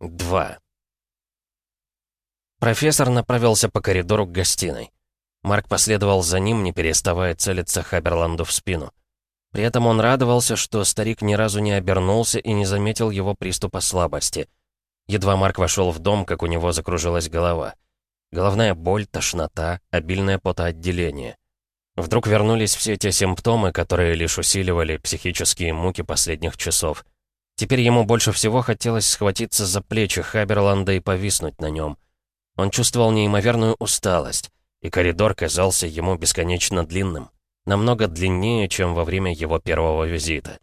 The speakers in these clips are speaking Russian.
2. Профессор направился по коридору к гостиной. Марк последовал за ним, не переставая целиться Хаберланду в спину. При этом он радовался, что старик ни разу не обернулся и не заметил его приступа слабости. Едва Марк вошел в дом, как у него закружилась голова. Головная боль, тошнота, обильное потоотделение. Вдруг вернулись все те симптомы, которые лишь усиливали психические муки последних часов. Теперь ему больше всего хотелось схватиться за плечи Хаберланда и повиснуть на нем. Он чувствовал неимоверную усталость, и коридор казался ему бесконечно длинным, намного длиннее, чем во время его первого визита.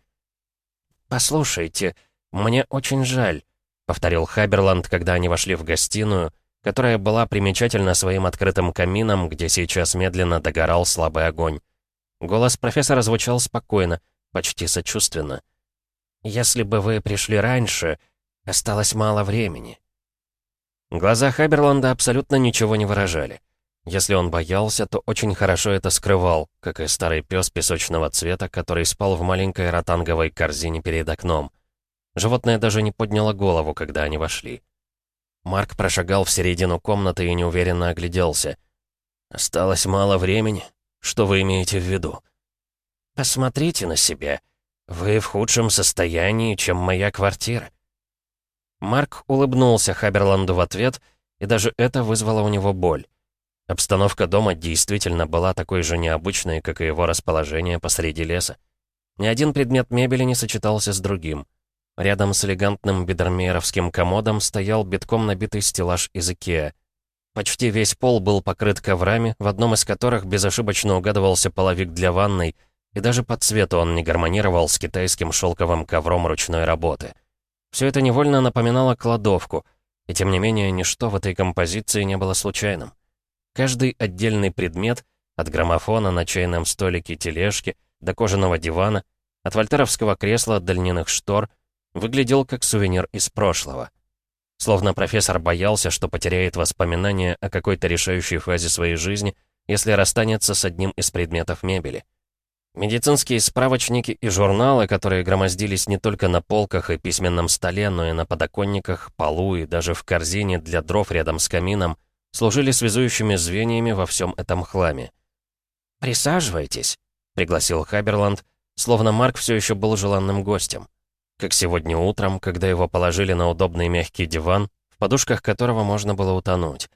«Послушайте, мне очень жаль», — повторил Хаберланд, когда они вошли в гостиную, которая была примечательна своим открытым камином, где сейчас медленно догорал слабый огонь. Голос профессора звучал спокойно, почти сочувственно. Если бы вы пришли раньше, осталось мало времени». Глаза Хаберланда абсолютно ничего не выражали. Если он боялся, то очень хорошо это скрывал, как и старый пес песочного цвета, который спал в маленькой ротанговой корзине перед окном. Животное даже не подняло голову, когда они вошли. Марк прошагал в середину комнаты и неуверенно огляделся. «Осталось мало времени? Что вы имеете в виду?» «Посмотрите на себя. «Вы в худшем состоянии, чем моя квартира». Марк улыбнулся Хаберланду в ответ, и даже это вызвало у него боль. Обстановка дома действительно была такой же необычной, как и его расположение посреди леса. Ни один предмет мебели не сочетался с другим. Рядом с элегантным бедермейеровским комодом стоял битком набитый стеллаж из Икеа. Почти весь пол был покрыт коврами, в одном из которых безошибочно угадывался половик для ванной — и даже по цвету он не гармонировал с китайским шелковым ковром ручной работы. Все это невольно напоминало кладовку, и тем не менее ничто в этой композиции не было случайным. Каждый отдельный предмет, от граммофона на чайном столике тележки до кожаного дивана, от вольтеровского кресла до льняных штор, выглядел как сувенир из прошлого. Словно профессор боялся, что потеряет воспоминания о какой-то решающей фазе своей жизни, если расстанется с одним из предметов мебели. Медицинские справочники и журналы, которые громоздились не только на полках и письменном столе, но и на подоконниках, полу и даже в корзине для дров рядом с камином, служили связующими звеньями во всем этом хламе. «Присаживайтесь», — пригласил Хаберланд, словно Марк все еще был желанным гостем. Как сегодня утром, когда его положили на удобный мягкий диван, в подушках которого можно было утонуть.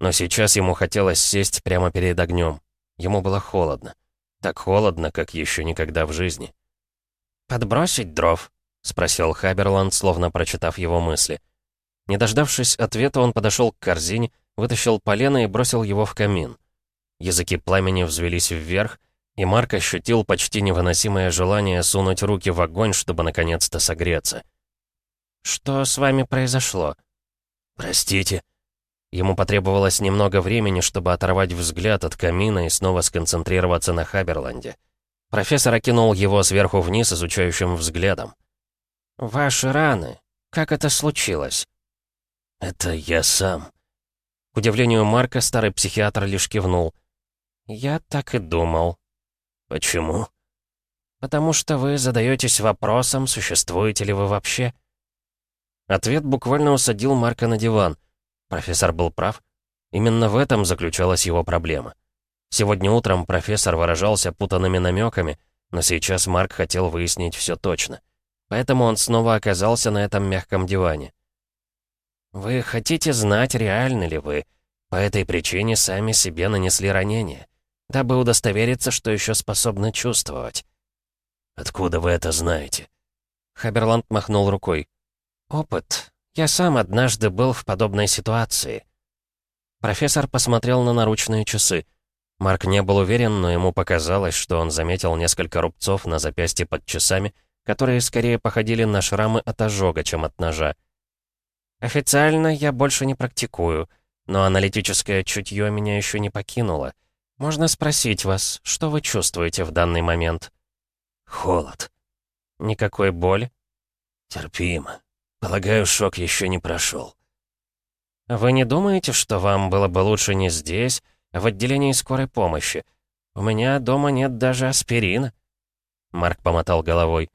Но сейчас ему хотелось сесть прямо перед огнем. Ему было холодно. Так холодно, как еще никогда в жизни. «Подбросить дров?» — спросил Хаберланд, словно прочитав его мысли. Не дождавшись ответа, он подошел к корзине, вытащил полено и бросил его в камин. Языки пламени взвелись вверх, и Марк ощутил почти невыносимое желание сунуть руки в огонь, чтобы наконец-то согреться. «Что с вами произошло?» «Простите», Ему потребовалось немного времени, чтобы оторвать взгляд от камина и снова сконцентрироваться на Хаберланде. Профессор окинул его сверху вниз изучающим взглядом. «Ваши раны. Как это случилось?» «Это я сам». К удивлению Марка, старый психиатр лишь кивнул. «Я так и думал». «Почему?» «Потому что вы задаетесь вопросом, существуете ли вы вообще». Ответ буквально усадил Марка на диван — Профессор был прав. Именно в этом заключалась его проблема. Сегодня утром профессор выражался путанными намеками, но сейчас Марк хотел выяснить все точно. Поэтому он снова оказался на этом мягком диване. «Вы хотите знать, реальны ли вы? По этой причине сами себе нанесли ранение, дабы удостовериться, что еще способны чувствовать». «Откуда вы это знаете?» Хаберланд махнул рукой. «Опыт. Я сам однажды был в подобной ситуации». Профессор посмотрел на наручные часы. Марк не был уверен, но ему показалось, что он заметил несколько рубцов на запястье под часами, которые скорее походили на шрамы от ожога, чем от ножа. «Официально я больше не практикую, но аналитическое чутье меня еще не покинуло. Можно спросить вас, что вы чувствуете в данный момент?» «Холод». «Никакой боли?» «Терпимо. Полагаю, шок еще не прошел. «Вы не думаете, что вам было бы лучше не здесь, а в отделении скорой помощи? У меня дома нет даже аспирина». Марк помотал головой.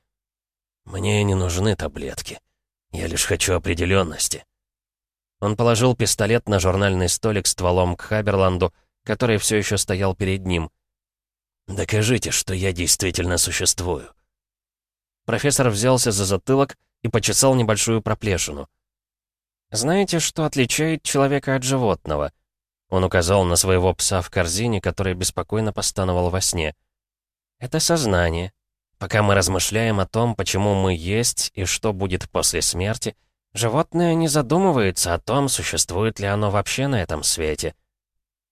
«Мне не нужны таблетки. Я лишь хочу определенности. Он положил пистолет на журнальный столик стволом к Хаберланду, который все еще стоял перед ним. «Докажите, что я действительно существую». Профессор взялся за затылок и почесал небольшую проплешину. «Знаете, что отличает человека от животного?» Он указал на своего пса в корзине, который беспокойно постановал во сне. «Это сознание. Пока мы размышляем о том, почему мы есть и что будет после смерти, животное не задумывается о том, существует ли оно вообще на этом свете».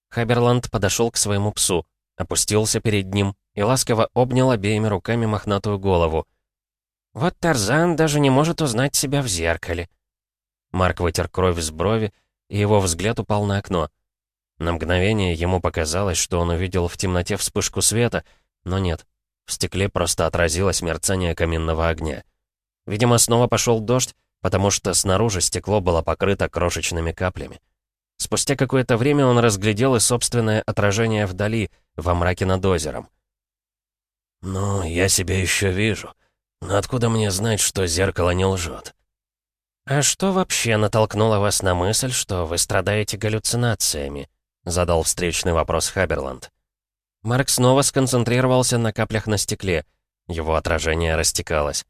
Хаберланд подошел к своему псу, опустился перед ним и ласково обнял обеими руками мохнатую голову. «Вот Тарзан даже не может узнать себя в зеркале». Марк вытер кровь с брови, и его взгляд упал на окно. На мгновение ему показалось, что он увидел в темноте вспышку света, но нет. В стекле просто отразилось мерцание каминного огня. Видимо, снова пошел дождь, потому что снаружи стекло было покрыто крошечными каплями. Спустя какое-то время он разглядел и собственное отражение вдали, во мраке над озером. «Ну, я себя еще вижу. Но откуда мне знать, что зеркало не лжет?» «А что вообще натолкнуло вас на мысль, что вы страдаете галлюцинациями?» — задал встречный вопрос Хаберланд. Марк снова сконцентрировался на каплях на стекле. Его отражение растекалось.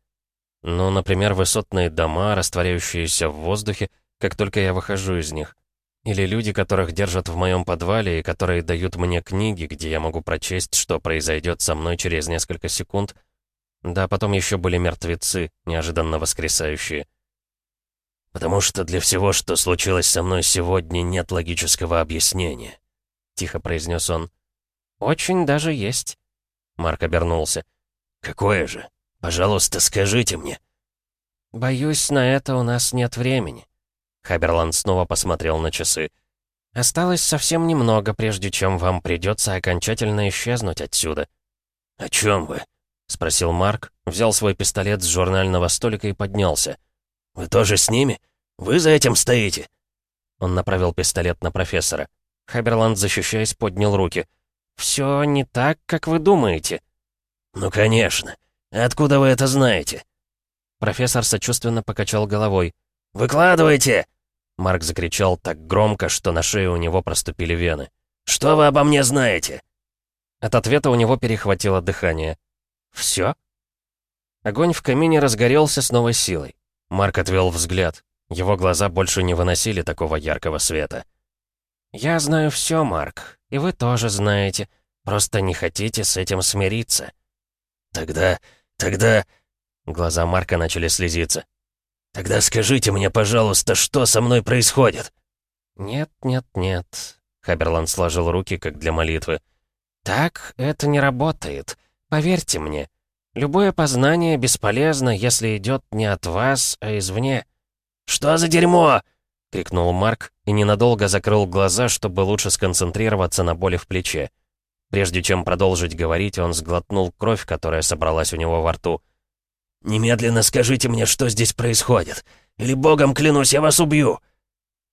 Ну, например, высотные дома, растворяющиеся в воздухе, как только я выхожу из них. Или люди, которых держат в моем подвале и которые дают мне книги, где я могу прочесть, что произойдет со мной через несколько секунд. Да, потом еще были мертвецы, неожиданно воскресающие. «Потому что для всего, что случилось со мной сегодня, нет логического объяснения», — тихо произнес он. «Очень даже есть». Марк обернулся. «Какое же? Пожалуйста, скажите мне». «Боюсь, на это у нас нет времени». Хаберланд снова посмотрел на часы. «Осталось совсем немного, прежде чем вам придется окончательно исчезнуть отсюда». «О чем вы?» — спросил Марк, взял свой пистолет с журнального столика и поднялся. «Вы тоже с ними? Вы за этим стоите?» Он направил пистолет на профессора. Хаберланд, защищаясь, поднял руки. «Все не так, как вы думаете». «Ну, конечно. Откуда вы это знаете?» Профессор сочувственно покачал головой. «Выкладывайте!» Марк закричал так громко, что на шее у него проступили вены. «Что вы обо мне знаете?» От ответа у него перехватило дыхание. «Все?» Огонь в камине разгорелся с новой силой. Марк отвел взгляд. Его глаза больше не выносили такого яркого света. «Я знаю все, Марк, и вы тоже знаете. Просто не хотите с этим смириться». «Тогда... тогда...» Глаза Марка начали слезиться. «Тогда скажите мне, пожалуйста, что со мной происходит?» «Нет, нет, нет», — Хаберланд сложил руки, как для молитвы. «Так это не работает. Поверьте мне. Любое познание бесполезно, если идет не от вас, а извне». «Что за дерьмо?» — крикнул Марк и ненадолго закрыл глаза, чтобы лучше сконцентрироваться на боли в плече. Прежде чем продолжить говорить, он сглотнул кровь, которая собралась у него во рту. «Немедленно скажите мне, что здесь происходит. Или, богом клянусь, я вас убью!»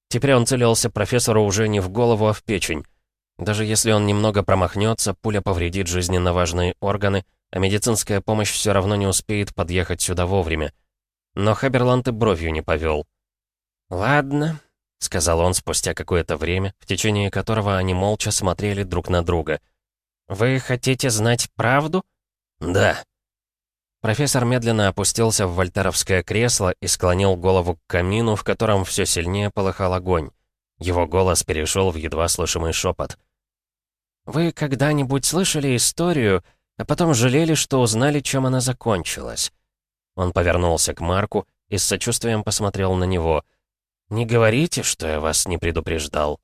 Теперь он целился профессору уже не в голову, а в печень. Даже если он немного промахнется, пуля повредит жизненно важные органы, а медицинская помощь все равно не успеет подъехать сюда вовремя. Но Хаберланд и бровью не повел. «Ладно», — сказал он спустя какое-то время, в течение которого они молча смотрели друг на друга. «Вы хотите знать правду?» «Да». Профессор медленно опустился в вольтеровское кресло и склонил голову к камину, в котором все сильнее полыхал огонь. Его голос перешел в едва слышимый шепот. «Вы когда-нибудь слышали историю, а потом жалели, что узнали, чем она закончилась. Он повернулся к Марку и с сочувствием посмотрел на него. «Не говорите, что я вас не предупреждал».